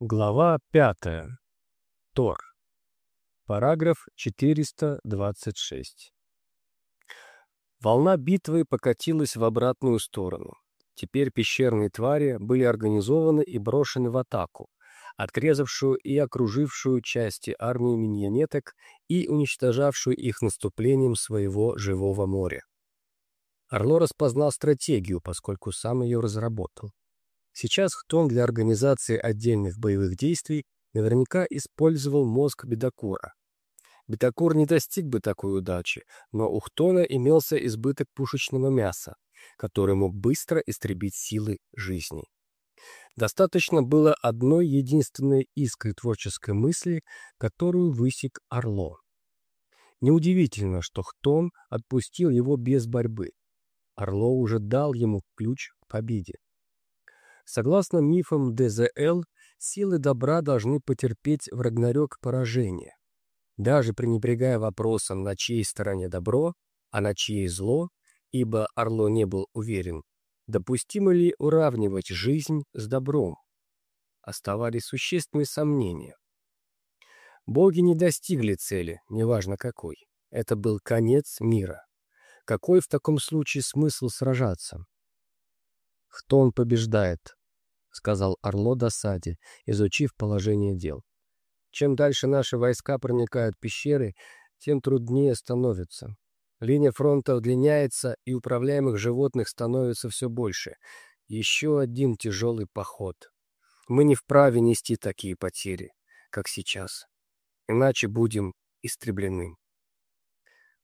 Глава пятая. Тор. Параграф 426. Волна битвы покатилась в обратную сторону. Теперь пещерные твари были организованы и брошены в атаку, отрезавшую и окружившую части армии миньонеток и уничтожавшую их наступлением своего живого моря. Орло распознал стратегию, поскольку сам ее разработал. Сейчас Хтон для организации отдельных боевых действий наверняка использовал мозг Бедокура. Бедокур не достиг бы такой удачи, но у Хтона имелся избыток пушечного мяса, который мог быстро истребить силы жизни. Достаточно было одной единственной искры творческой мысли, которую высек Орло. Неудивительно, что Хтон отпустил его без борьбы. Орло уже дал ему ключ к победе. Согласно мифам ДЗЛ, силы добра должны потерпеть в Рагнарёк поражение. Даже пренебрегая вопросом, на чьей стороне добро, а на чьей зло, ибо Орло не был уверен, допустимо ли уравнивать жизнь с добром. Оставались существенные сомнения. Боги не достигли цели, неважно какой. Это был конец мира. Какой в таком случае смысл сражаться? «Кто он побеждает?» — сказал Орло досаде, изучив положение дел. «Чем дальше наши войска проникают в пещеры, тем труднее становится. Линия фронта удлиняется, и управляемых животных становится все больше. Еще один тяжелый поход. Мы не вправе нести такие потери, как сейчас. Иначе будем истреблены».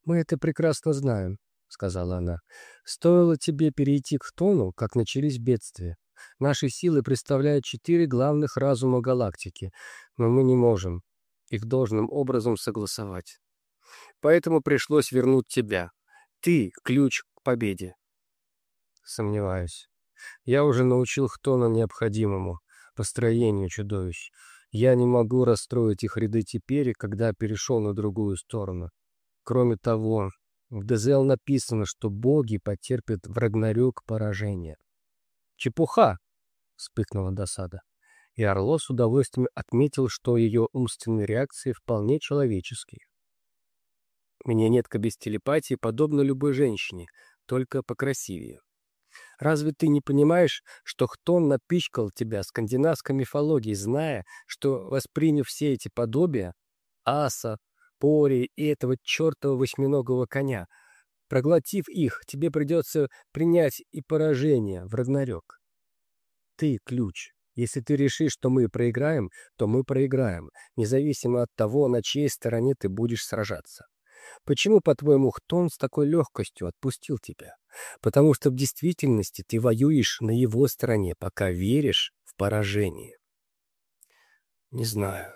«Мы это прекрасно знаем», — сказала она. «Стоило тебе перейти к тону, как начались бедствия. Наши силы представляют четыре главных разума галактики, но мы не можем их должным образом согласовать. Поэтому пришлось вернуть тебя. Ты — ключ к победе». Сомневаюсь. Я уже научил Хтона необходимому построению чудовищ. Я не могу расстроить их ряды теперь, когда перешел на другую сторону. Кроме того, в ДЗЛ написано, что боги потерпят в Рагнарёк поражение. «Чепуха!» — вспыхнула досада. И Орло с удовольствием отметил, что ее умственные реакции вполне человеческие. «Мне нетка без телепатии подобно любой женщине, только покрасивее. Разве ты не понимаешь, что Хтон напичкал тебя скандинавской мифологией, зная, что, восприняв все эти подобия, аса, Пори и этого чертова восьминогого коня. Проглотив их, тебе придется принять и поражение в. Ты — ключ. Если ты решишь, что мы проиграем, то мы проиграем, независимо от того, на чьей стороне ты будешь сражаться. Почему, по-твоему, Хтон с такой легкостью отпустил тебя? Потому что в действительности ты воюешь на его стороне, пока веришь в поражение. Не знаю.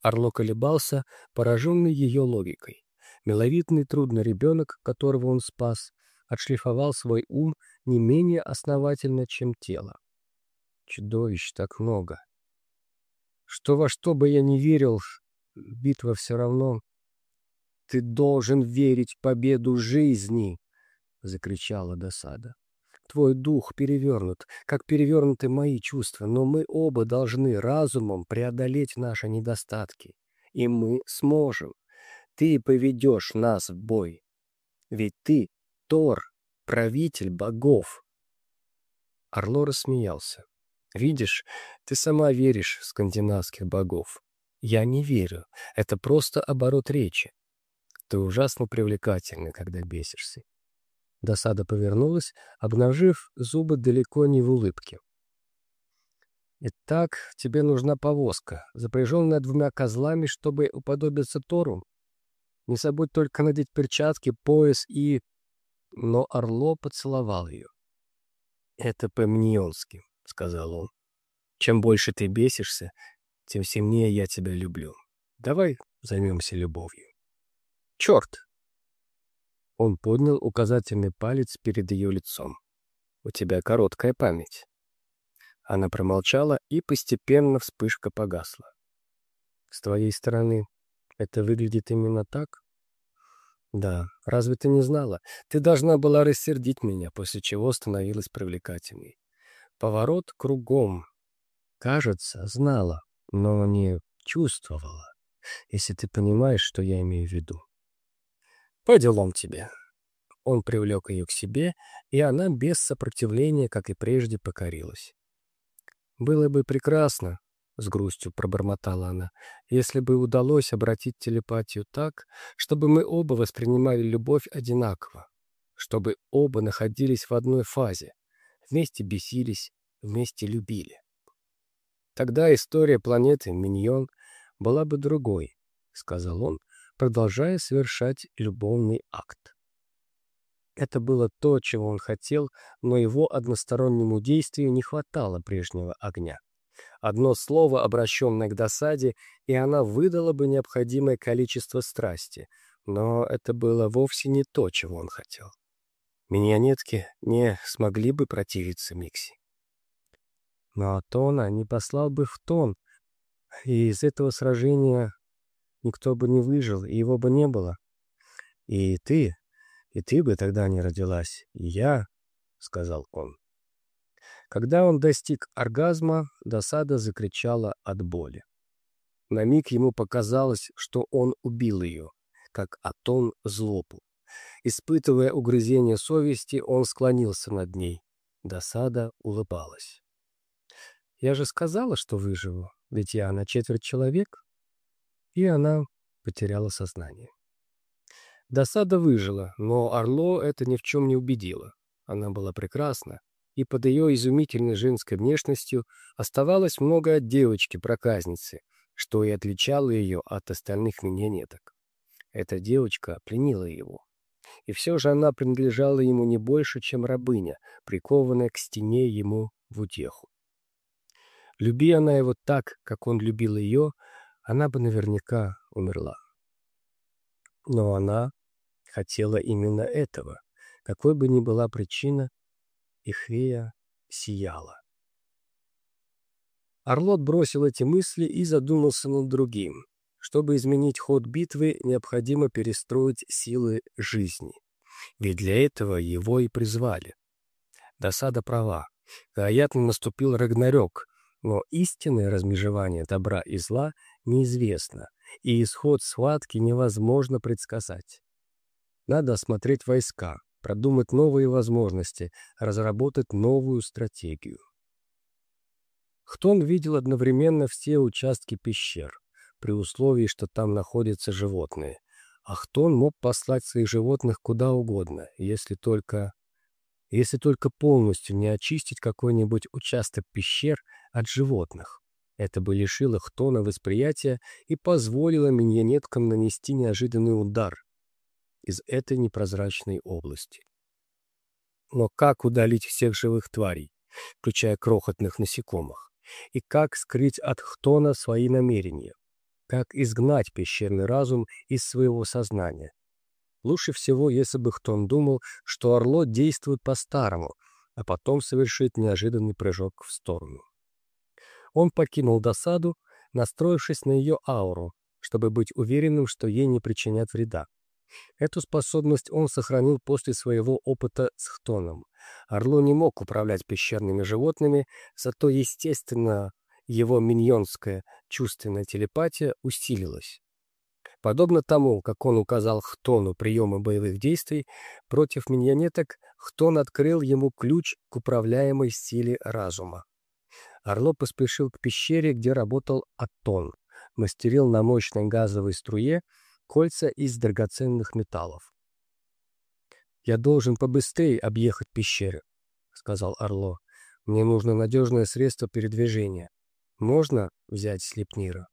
Орло колебался, пораженный ее логикой. Миловидный трудный ребенок, которого он спас, отшлифовал свой ум не менее основательно, чем тело. Чудовищ так много. Что во что бы я ни верил, битва все равно... «Ты должен верить в победу жизни!» — закричала досада. Твой дух перевернут, как перевернуты мои чувства, но мы оба должны разумом преодолеть наши недостатки. И мы сможем. Ты поведешь нас в бой. Ведь ты — Тор, правитель богов. Орло рассмеялся. Видишь, ты сама веришь в скандинавских богов. Я не верю. Это просто оборот речи. Ты ужасно привлекательна, когда бесишься. Досада повернулась, обнажив зубы далеко не в улыбке. «Итак, тебе нужна повозка, запряженная двумя козлами, чтобы уподобиться Тору. Не забудь только надеть перчатки, пояс и...» Но Орло поцеловал ее. «Это по-мнионски», — сказал он. «Чем больше ты бесишься, тем сильнее я тебя люблю. Давай займемся любовью». «Черт!» Он поднял указательный палец перед ее лицом. «У тебя короткая память». Она промолчала, и постепенно вспышка погасла. «С твоей стороны это выглядит именно так?» «Да, разве ты не знала? Ты должна была рассердить меня, после чего становилась привлекательной. Поворот кругом. кажется, знала, но не чувствовала, если ты понимаешь, что я имею в виду. По делам тебе. Он привлек ее к себе, и она без сопротивления, как и прежде, покорилась. Было бы прекрасно, — с грустью пробормотала она, — если бы удалось обратить телепатию так, чтобы мы оба воспринимали любовь одинаково, чтобы оба находились в одной фазе, вместе бесились, вместе любили. Тогда история планеты Миньон была бы другой, — сказал он, продолжая совершать любовный акт. Это было то, чего он хотел, но его одностороннему действию не хватало прежнего огня. Одно слово, обращенное к досаде, и она выдала бы необходимое количество страсти, но это было вовсе не то, чего он хотел. Миньонетки не смогли бы противиться Микси. Но Атона не послал бы в тон, и из этого сражения никто бы не выжил, и его бы не было. И ты, и ты бы тогда не родилась, и я, — сказал он. Когда он достиг оргазма, досада закричала от боли. На миг ему показалось, что он убил ее, как Атон злобу. Испытывая угрызение совести, он склонился над ней. Досада улыбалась. «Я же сказала, что выживу, ведь я на четверть человек». И она потеряла сознание. Досада выжила, но Орло это ни в чем не убедило. Она была прекрасна, и под ее изумительной женской внешностью оставалось много от девочки-проказницы, что и отличало ее от остальных миньонеток. Эта девочка пленила его. И все же она принадлежала ему не больше, чем рабыня, прикованная к стене ему в утеху. Люби она его так, как он любил ее, она бы наверняка умерла. Но она хотела именно этого, какой бы ни была причина, и Хвея сияла. Орлот бросил эти мысли и задумался над другим. Чтобы изменить ход битвы, необходимо перестроить силы жизни. Ведь для этого его и призвали. Досада права. Вероятно, наступил Рагнарёк, но истинное размежевание добра и зла неизвестно, и исход схватки невозможно предсказать. Надо осмотреть войска, продумать новые возможности, разработать новую стратегию. Хтон видел одновременно все участки пещер, при условии, что там находятся животные. А Хтон мог послать своих животных куда угодно, если только... если только полностью не очистить какой-нибудь участок пещер от животных. Это бы лишило Хтона восприятия и позволило миньонеткам нанести неожиданный удар, из этой непрозрачной области. Но как удалить всех живых тварей, включая крохотных насекомых? И как скрыть от Хтона свои намерения? Как изгнать пещерный разум из своего сознания? Лучше всего, если бы Хтон думал, что Орло действует по-старому, а потом совершит неожиданный прыжок в сторону. Он покинул досаду, настроившись на ее ауру, чтобы быть уверенным, что ей не причинят вреда. Эту способность он сохранил после своего опыта с Хтоном. Орло не мог управлять пещерными животными, зато, естественно, его миньонская чувственная телепатия усилилась. Подобно тому, как он указал Хтону приемы боевых действий, против миньонеток Хтон открыл ему ключ к управляемой силе разума. Орло поспешил к пещере, где работал Атон, мастерил на мощной газовой струе кольца из драгоценных металлов. «Я должен побыстрее объехать пещеры», — сказал Орло. «Мне нужно надежное средство передвижения. Можно взять слепнира?»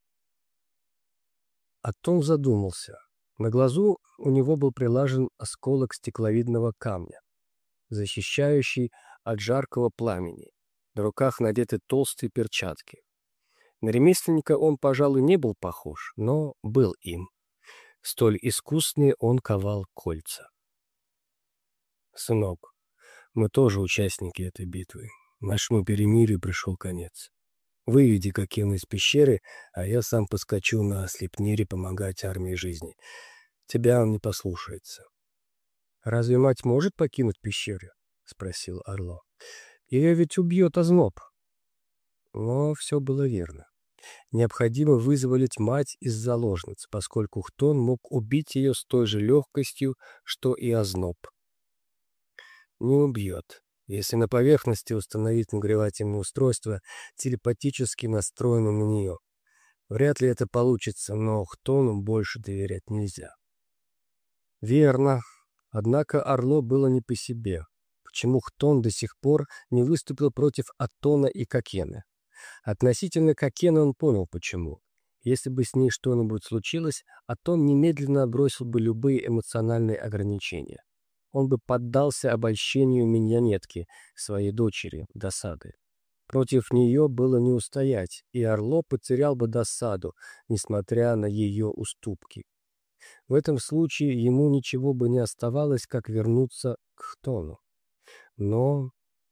Атон задумался. На глазу у него был прилажен осколок стекловидного камня, защищающий от жаркого пламени. На руках надеты толстые перчатки. На ремесленника он, пожалуй, не был похож, но был им. Столь искусный он ковал кольца. «Сынок, мы тоже участники этой битвы. Нашему перемирию пришел конец. Выведи Кокена из пещеры, а я сам поскочу на слепнире помогать армии жизни. Тебя он не послушается». «Разве мать может покинуть пещеру?» — спросил Орло. «Ее ведь убьет озноб». Но все было верно. Необходимо вызволить мать из заложниц, поскольку Хтон мог убить ее с той же легкостью, что и озноб. Не убьет, если на поверхности установить нагревательное устройство, телепатически настроенное на нее. Вряд ли это получится, но Хтону больше доверять нельзя. Верно. Однако Орло было не по себе. Почему Хтон до сих пор не выступил против Атона и Кокены? Относительно Кокены он понял, почему. Если бы с ней что-нибудь случилось, Атон немедленно отбросил бы любые эмоциональные ограничения. Он бы поддался обольщению миньонетки, своей дочери, досады. Против нее было не устоять, и Орло потерял бы досаду, несмотря на ее уступки. В этом случае ему ничего бы не оставалось, как вернуться к Хтону. Но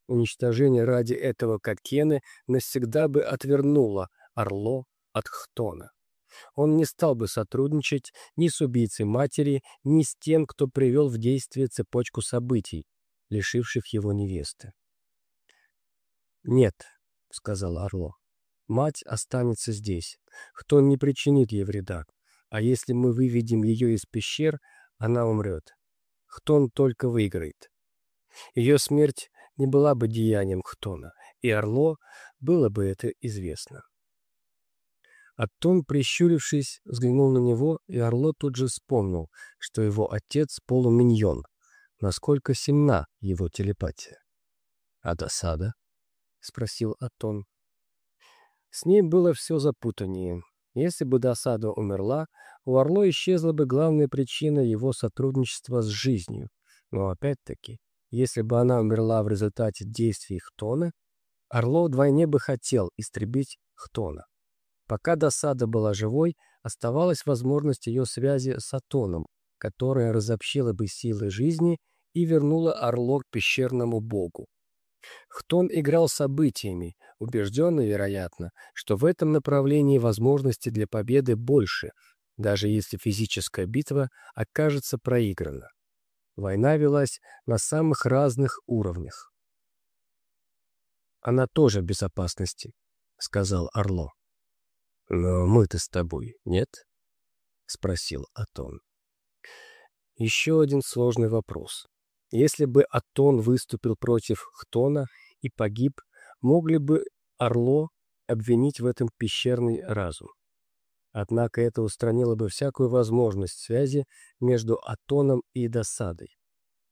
уничтожение ради этого Кокены навсегда бы отвернуло Орло от Хтона. Он не стал бы сотрудничать ни с убийцей матери, ни с тем, кто привел в действие цепочку событий, лишивших его невесты. «Нет», — сказал Орло, — «мать останется здесь. Хтон не причинит ей вреда. А если мы выведем ее из пещер, она умрет. Хтон только выиграет. Ее смерть не была бы деянием Хтона, и Орло было бы это известно. Аттон, прищурившись, взглянул на него, и Орло тут же вспомнил, что его отец полуминьон, насколько сильна его телепатия. «А досада?» — спросил Аттон. С ней было все запутаннее. Если бы досада умерла, у Орло исчезла бы главная причина его сотрудничества с жизнью. Но опять-таки, если бы она умерла в результате действий Хтона, Орло вдвойне бы хотел истребить Хтона. Пока досада была живой, оставалась возможность ее связи с Атоном, которая разобщила бы силы жизни и вернула Орло к пещерному богу. Хтон играл событиями, убежденный, вероятно, что в этом направлении возможности для победы больше, даже если физическая битва окажется проиграна. Война велась на самых разных уровнях. «Она тоже в безопасности», — сказал Орло. «Но мы-то с тобой, нет?» — спросил Атон. Еще один сложный вопрос. Если бы Атон выступил против Хтона и погиб, могли бы Орло обвинить в этом пещерный разум. Однако это устранило бы всякую возможность связи между Атоном и досадой.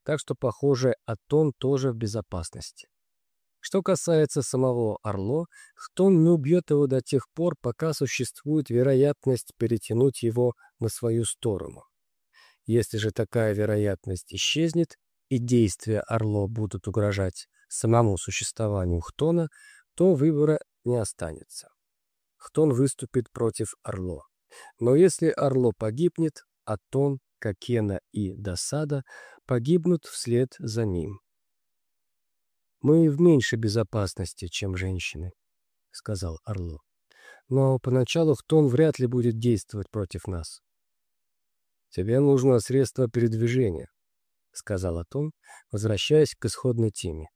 Так что, похоже, Атон тоже в безопасности. Что касается самого Орло, Хтон не убьет его до тех пор, пока существует вероятность перетянуть его на свою сторону. Если же такая вероятность исчезнет, и действия Орло будут угрожать самому существованию Хтона, то выбора не останется. Хтон выступит против Орло. Но если Орло погибнет, Атон, Кокена и Досада погибнут вслед за ним. «Мы в меньшей безопасности, чем женщины», — сказал Орло. «Но поначалу Хтон вряд ли будет действовать против нас». «Тебе нужно средство передвижения», — сказал Атон, возвращаясь к исходной теме.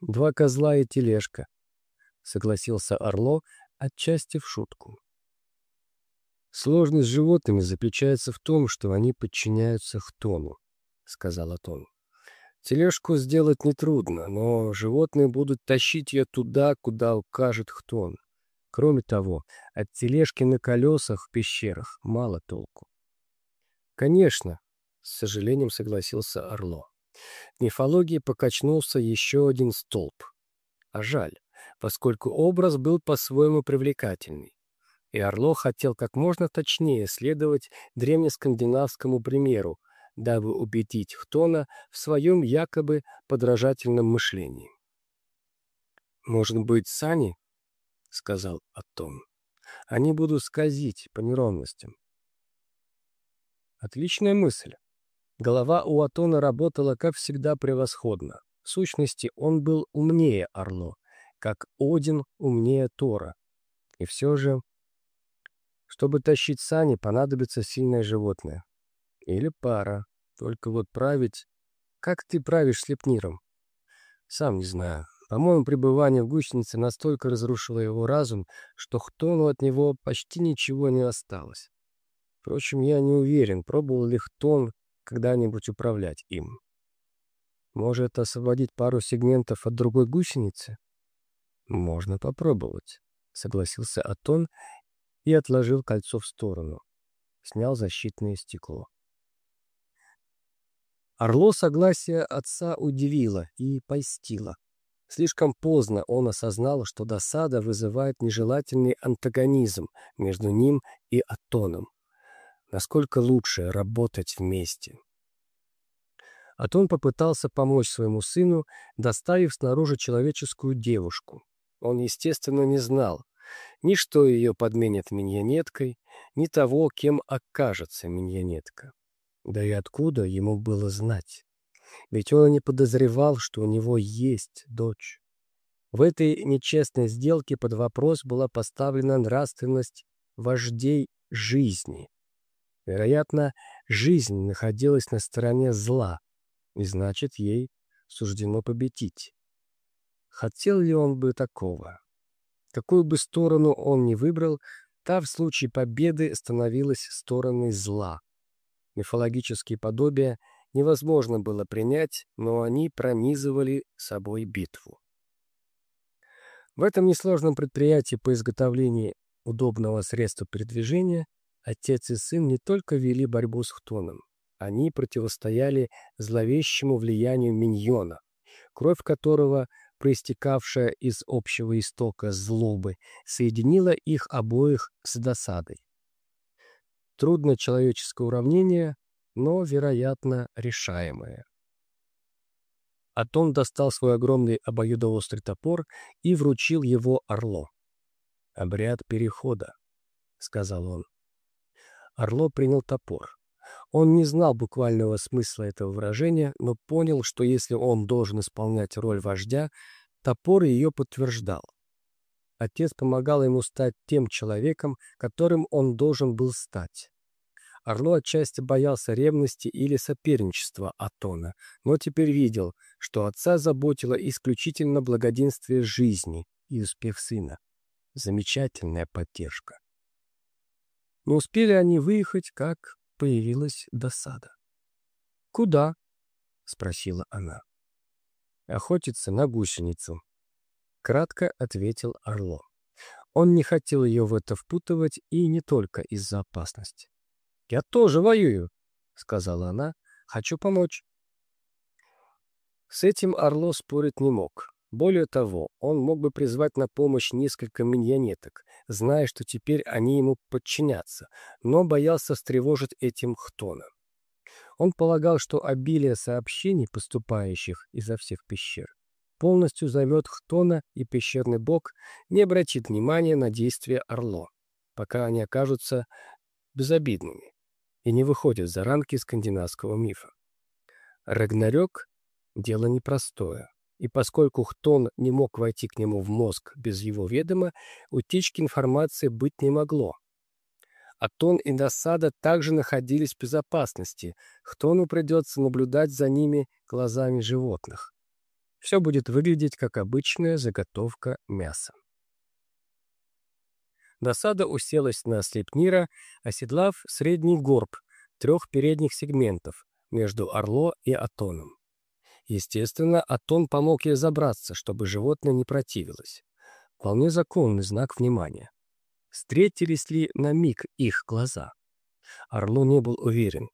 «Два козла и тележка», — согласился Орло, отчасти в шутку. «Сложность с животными заключается в том, что они подчиняются Хтону», — сказал Атон. Тележку сделать нетрудно, но животные будут тащить ее туда, куда укажет Хтон. Кроме того, от тележки на колесах в пещерах мало толку. Конечно, с сожалением согласился Орло. В мифологии покачнулся еще один столб. А жаль, поскольку образ был по-своему привлекательный. И Орло хотел как можно точнее следовать древнескандинавскому примеру, дабы убедить Хтона в своем якобы подражательном мышлении. «Может быть, сани?» — сказал Атон. «Они будут скользить по неровностям». Отличная мысль. Голова у Атона работала, как всегда, превосходно. В сущности, он был умнее Орло, как Один умнее Тора. И все же, чтобы тащить сани, понадобится сильное животное. Или пара. Только вот править... Как ты правишь слепниром? Сам не знаю. По-моему, пребывание в гусенице настолько разрушило его разум, что Хтону от него почти ничего не осталось. Впрочем, я не уверен, пробовал ли Хтон когда-нибудь управлять им. Может, освободить пару сегментов от другой гусеницы? Можно попробовать, согласился Атон и отложил кольцо в сторону. Снял защитное стекло. Орло согласие отца удивило и польстило. Слишком поздно он осознал, что досада вызывает нежелательный антагонизм между ним и Атоном. Насколько лучше работать вместе. Атон попытался помочь своему сыну, доставив снаружи человеческую девушку. Он, естественно, не знал, ни что ее подменят миньонеткой, ни того, кем окажется миньонетка. Да и откуда ему было знать? Ведь он не подозревал, что у него есть дочь. В этой нечестной сделке под вопрос была поставлена нравственность вождей жизни. Вероятно, жизнь находилась на стороне зла, и значит, ей суждено победить. Хотел ли он бы такого? Какую бы сторону он ни выбрал, та в случае победы становилась стороной зла. Мифологические подобия невозможно было принять, но они пронизывали собой битву. В этом несложном предприятии по изготовлению удобного средства передвижения отец и сын не только вели борьбу с Хтоном, они противостояли зловещему влиянию миньона, кровь которого, проистекавшая из общего истока злобы, соединила их обоих с досадой. Трудное человеческое уравнение, но, вероятно, решаемое. Атон достал свой огромный обоюдоострый топор и вручил его Орло. «Обряд перехода», — сказал он. Орло принял топор. Он не знал буквального смысла этого выражения, но понял, что если он должен исполнять роль вождя, топор ее подтверждал. Отец помогал ему стать тем человеком, которым он должен был стать. Орло отчасти боялся ревности или соперничества Атона, но теперь видел, что отца заботило исключительно благоденствие жизни и успех сына. Замечательная поддержка. Но успели они выехать, как появилась досада. «Куда?» — спросила она. «Охотиться на гусеницу», — кратко ответил Орло. Он не хотел ее в это впутывать и не только из-за опасности. «Я тоже воюю», — сказала она. «Хочу помочь». С этим Орло спорить не мог. Более того, он мог бы призвать на помощь несколько миньонеток, зная, что теперь они ему подчинятся, но боялся встревожить этим Хтона. Он полагал, что обилие сообщений, поступающих изо всех пещер, полностью зовет Хтона, и пещерный бог не обратит внимания на действия Орло, пока они окажутся безобидными и не выходят за рамки скандинавского мифа. Рагнарёк — дело непростое и поскольку Хтон не мог войти к нему в мозг без его ведома, утечки информации быть не могло. Атон и Досада также находились в безопасности, Хтону придется наблюдать за ними глазами животных. Все будет выглядеть как обычная заготовка мяса. Досада уселась на слепнира, оседлав средний горб трех передних сегментов между Орло и Атоном. Естественно, Атон помог ей забраться, чтобы животное не противилось. Вполне законный знак внимания. Встретились ли на миг их глаза? Орло не был уверен.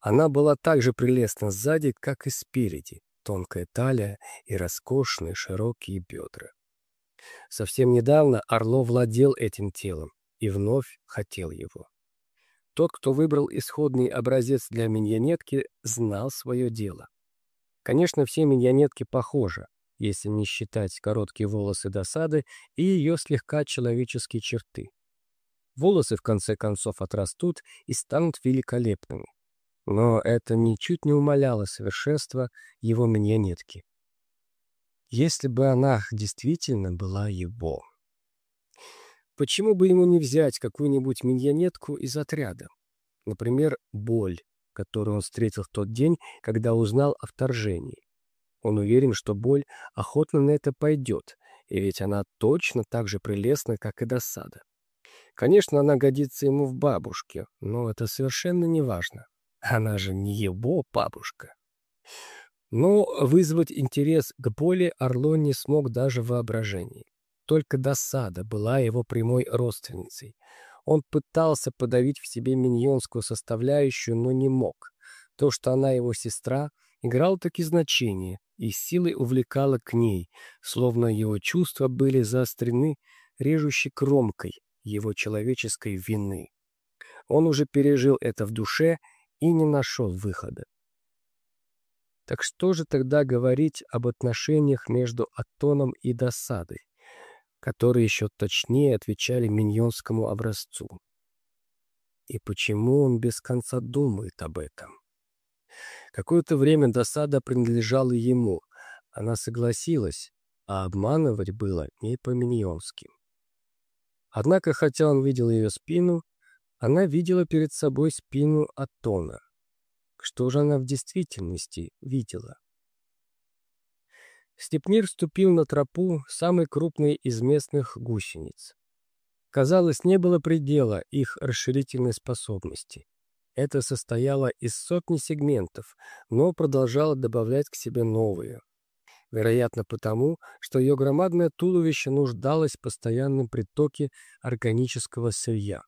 Она была так же прелестна сзади, как и спереди. Тонкая талия и роскошные широкие бедра. Совсем недавно Орло владел этим телом и вновь хотел его. Тот, кто выбрал исходный образец для миньонетки, знал свое дело. Конечно, все миньонетки похожи, если не считать короткие волосы досады и ее слегка человеческие черты. Волосы в конце концов отрастут и станут великолепными. Но это ничуть не умаляло совершенства его миньонетки. Если бы она действительно была его. Почему бы ему не взять какую-нибудь миньонетку из отряда? Например, боль которую он встретил в тот день, когда узнал о вторжении. Он уверен, что боль охотно на это пойдет, и ведь она точно так же прелестна, как и досада. Конечно, она годится ему в бабушке, но это совершенно не важно. Она же не его бабушка. Но вызвать интерес к боли Орло не смог даже в воображении. Только досада была его прямой родственницей. Он пытался подавить в себе миньонскую составляющую, но не мог. То, что она его сестра, играло таки значение и силой увлекало к ней, словно его чувства были заострены режущей кромкой его человеческой вины. Он уже пережил это в душе и не нашел выхода. Так что же тогда говорить об отношениях между Атоном и Досадой? Которые еще точнее отвечали миньонскому образцу. И почему он без конца думает об этом? Какое-то время досада принадлежала ему. Она согласилась, а обманывать было не по-миньонски. Однако, хотя он видел ее спину, она видела перед собой спину Атона. Что же она в действительности видела? Степнир вступил на тропу самой крупной из местных гусениц. Казалось, не было предела их расширительной способности. Это состояло из сотни сегментов, но продолжало добавлять к себе новые. Вероятно, потому, что ее громадное туловище нуждалось в постоянном притоке органического сырья.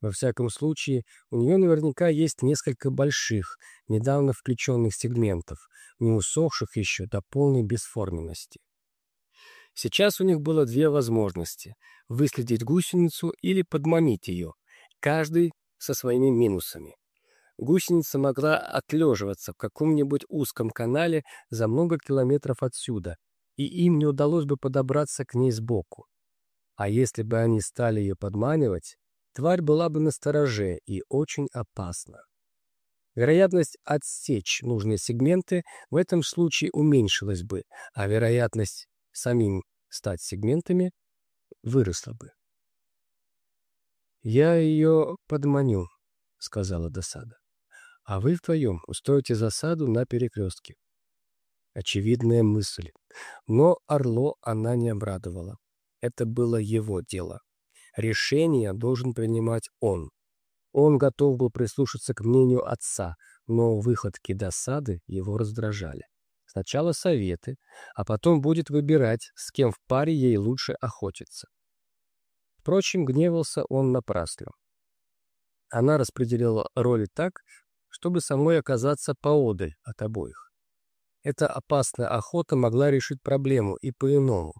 Во всяком случае, у нее наверняка есть несколько больших, недавно включенных сегментов, не усохших еще до полной бесформенности. Сейчас у них было две возможности – выследить гусеницу или подманить ее, каждый со своими минусами. Гусеница могла отлеживаться в каком-нибудь узком канале за много километров отсюда, и им не удалось бы подобраться к ней сбоку. А если бы они стали ее подманивать, тварь была бы на стороже и очень опасна. Вероятность отсечь нужные сегменты в этом случае уменьшилась бы, а вероятность самим стать сегментами выросла бы. «Я ее подманю», — сказала досада. «А вы вдвоем устроите засаду на перекрестке». Очевидная мысль. Но Орло она не обрадовала. Это было его дело. Решение должен принимать он. Он готов был прислушаться к мнению отца, но выходки досады его раздражали. Сначала советы, а потом будет выбирать, с кем в паре ей лучше охотиться. Впрочем, гневался он напрасно. Она распределила роли так, чтобы самой оказаться поодаль от обоих. Эта опасная охота могла решить проблему и по-иному.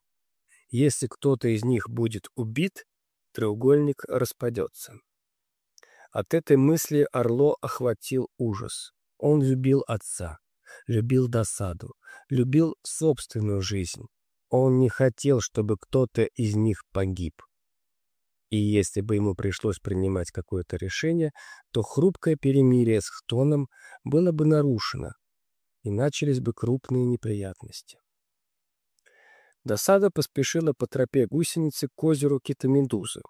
Если кто-то из них будет убит, треугольник распадется. От этой мысли Орло охватил ужас. Он любил отца, любил досаду, любил собственную жизнь. Он не хотел, чтобы кто-то из них погиб. И если бы ему пришлось принимать какое-то решение, то хрупкое перемирие с Хтоном было бы нарушено, и начались бы крупные неприятности. Досада поспешила по тропе гусеницы к озеру Китамедузы.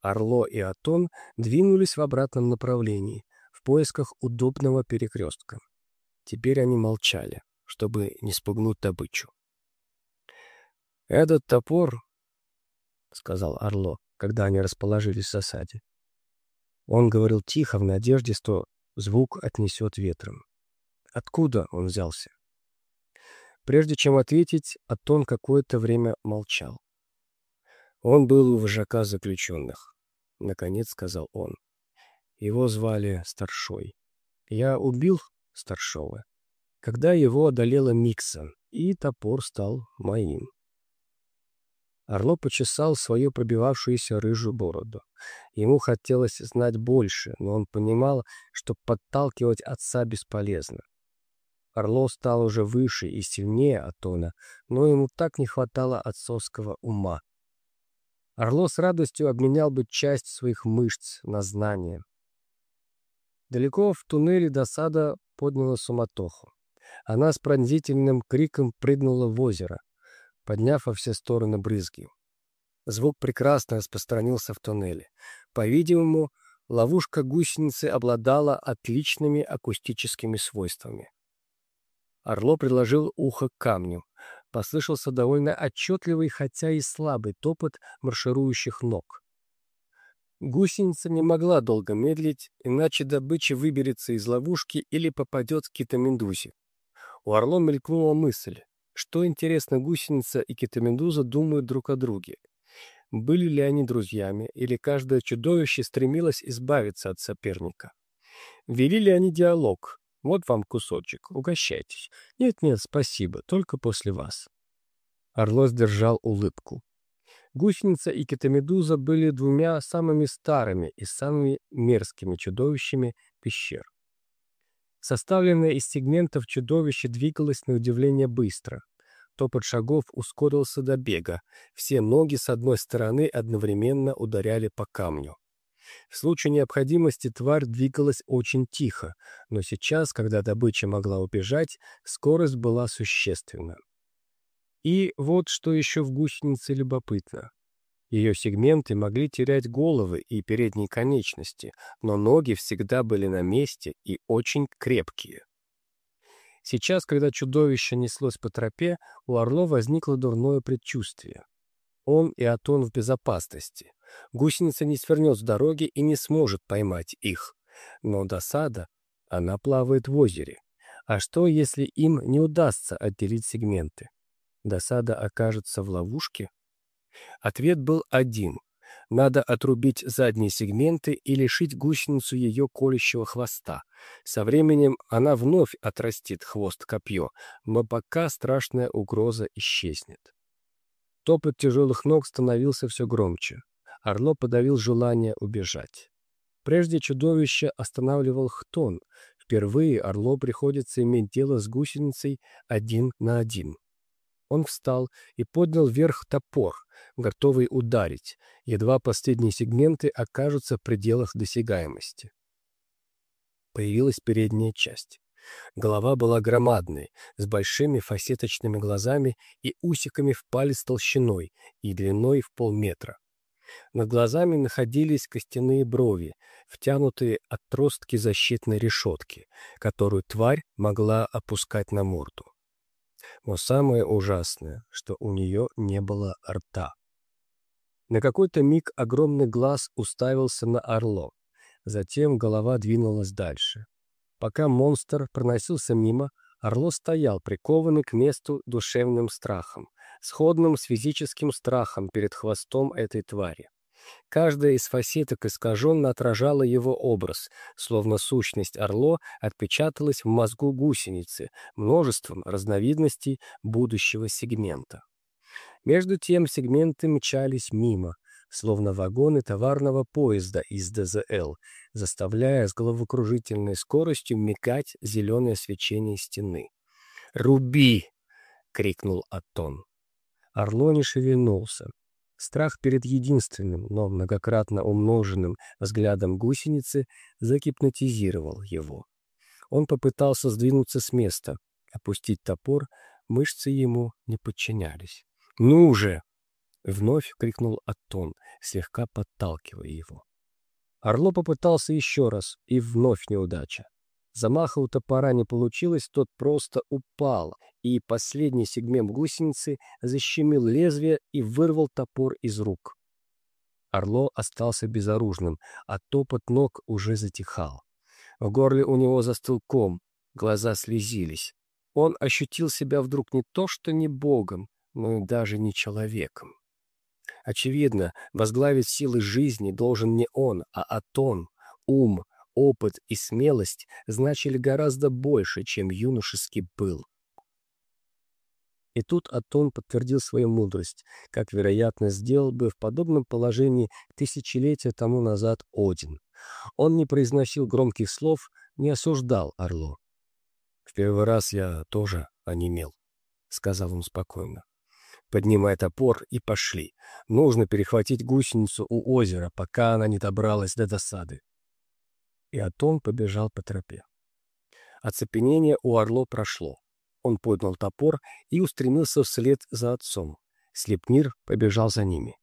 Орло и Атон двинулись в обратном направлении, в поисках удобного перекрестка. Теперь они молчали, чтобы не спугнуть добычу. «Этот топор», — сказал Орло, когда они расположились в засаде. Он говорил тихо, в надежде, что звук отнесет ветром. Откуда он взялся? Прежде чем ответить, Атон какое-то время молчал. Он был у вожака заключенных, — наконец сказал он. Его звали Старшой. Я убил Старшова, когда его одолела Миксон, и топор стал моим. Орло почесал свою пробивавшуюся рыжую бороду. Ему хотелось знать больше, но он понимал, что подталкивать отца бесполезно. Орло стал уже выше и сильнее Атона, но ему так не хватало отцовского ума. Орло с радостью обменял бы часть своих мышц на знания. Далеко в туннеле досада подняла суматоху. Она с пронзительным криком прыгнула в озеро, подняв во все стороны брызги. Звук прекрасно распространился в туннеле. По-видимому, ловушка гусеницы обладала отличными акустическими свойствами. Орло приложил ухо к камню. Послышался довольно отчетливый, хотя и слабый топот марширующих ног. Гусеница не могла долго медлить, иначе добыча выберется из ловушки или попадет к китамендузе. У Орло мелькнула мысль, что, интересно, гусеница и китамендуза думают друг о друге. Были ли они друзьями, или каждое чудовище стремилось избавиться от соперника? Вели ли они диалог, вот вам кусочек, угощайтесь. Нет-нет, спасибо, только после вас. Орло сдержал улыбку. Гусеница и китамедуза были двумя самыми старыми и самыми мерзкими чудовищами пещер. Составленное из сегментов чудовище двигалось на удивление быстро. Топот шагов ускорился до бега. Все ноги с одной стороны одновременно ударяли по камню. В случае необходимости тварь двигалась очень тихо, но сейчас, когда добыча могла убежать, скорость была существенна. И вот что еще в гусенице любопытно. Ее сегменты могли терять головы и передние конечности, но ноги всегда были на месте и очень крепкие. Сейчас, когда чудовище неслось по тропе, у Орло возникло дурное предчувствие. Он и Атон в безопасности. Гусеница не свернет с дороги и не сможет поймать их. Но досада, она плавает в озере. А что, если им не удастся отделить сегменты? Досада окажется в ловушке? Ответ был один. Надо отрубить задние сегменты и лишить гусеницу ее колющего хвоста. Со временем она вновь отрастит хвост-копье, но пока страшная угроза исчезнет. Топот тяжелых ног становился все громче. Орло подавил желание убежать. Прежде чудовище останавливал Хтон. Впервые Орло приходится иметь дело с гусеницей один на один. Он встал и поднял вверх топор, готовый ударить, едва последние сегменты окажутся в пределах досягаемости. Появилась передняя часть. Голова была громадной, с большими фасеточными глазами и усиками в палец толщиной и длиной в полметра. Над глазами находились костяные брови, втянутые отростки защитной решетки, которую тварь могла опускать на морду. Но самое ужасное, что у нее не было рта. На какой-то миг огромный глаз уставился на орло. Затем голова двинулась дальше. Пока монстр проносился мимо, Орло стоял, прикованный к месту душевным страхом, сходным с физическим страхом перед хвостом этой твари. Каждая из фасеток искаженно отражала его образ, словно сущность Орло отпечаталась в мозгу гусеницы множеством разновидностей будущего сегмента. Между тем сегменты мчались мимо, словно вагоны товарного поезда из ДЗЛ, заставляя с головокружительной скоростью мигать зеленое свечение стены. «Руби!» — крикнул Атон. Орло не шевельнулся. Страх перед единственным, но многократно умноженным взглядом гусеницы загипнотизировал его. Он попытался сдвинуться с места, опустить топор, мышцы ему не подчинялись. «Ну же!» — вновь крикнул Аттон, слегка подталкивая его. Орло попытался еще раз, и вновь неудача. Замаха у топора не получилось, тот просто упал, и последний сегмент гусеницы защемил лезвие и вырвал топор из рук. Орло остался безоружным, а топот ног уже затихал. В горле у него застыл ком, глаза слезились. Он ощутил себя вдруг не то что не богом, но даже не человеком. Очевидно, возглавить силы жизни должен не он, а Атон, ум, опыт и смелость значили гораздо больше, чем юношеский был. И тут Атон подтвердил свою мудрость, как, вероятно, сделал бы в подобном положении тысячелетия тому назад Один. Он не произносил громких слов, не осуждал Орло. «В первый раз я тоже онемел», — сказал он спокойно. «Поднимай топор и пошли. Нужно перехватить гусеницу у озера, пока она не добралась до досады» и Атон побежал по тропе. Оцепенение у Орло прошло. Он поднял топор и устремился вслед за отцом. Слепнир побежал за ними.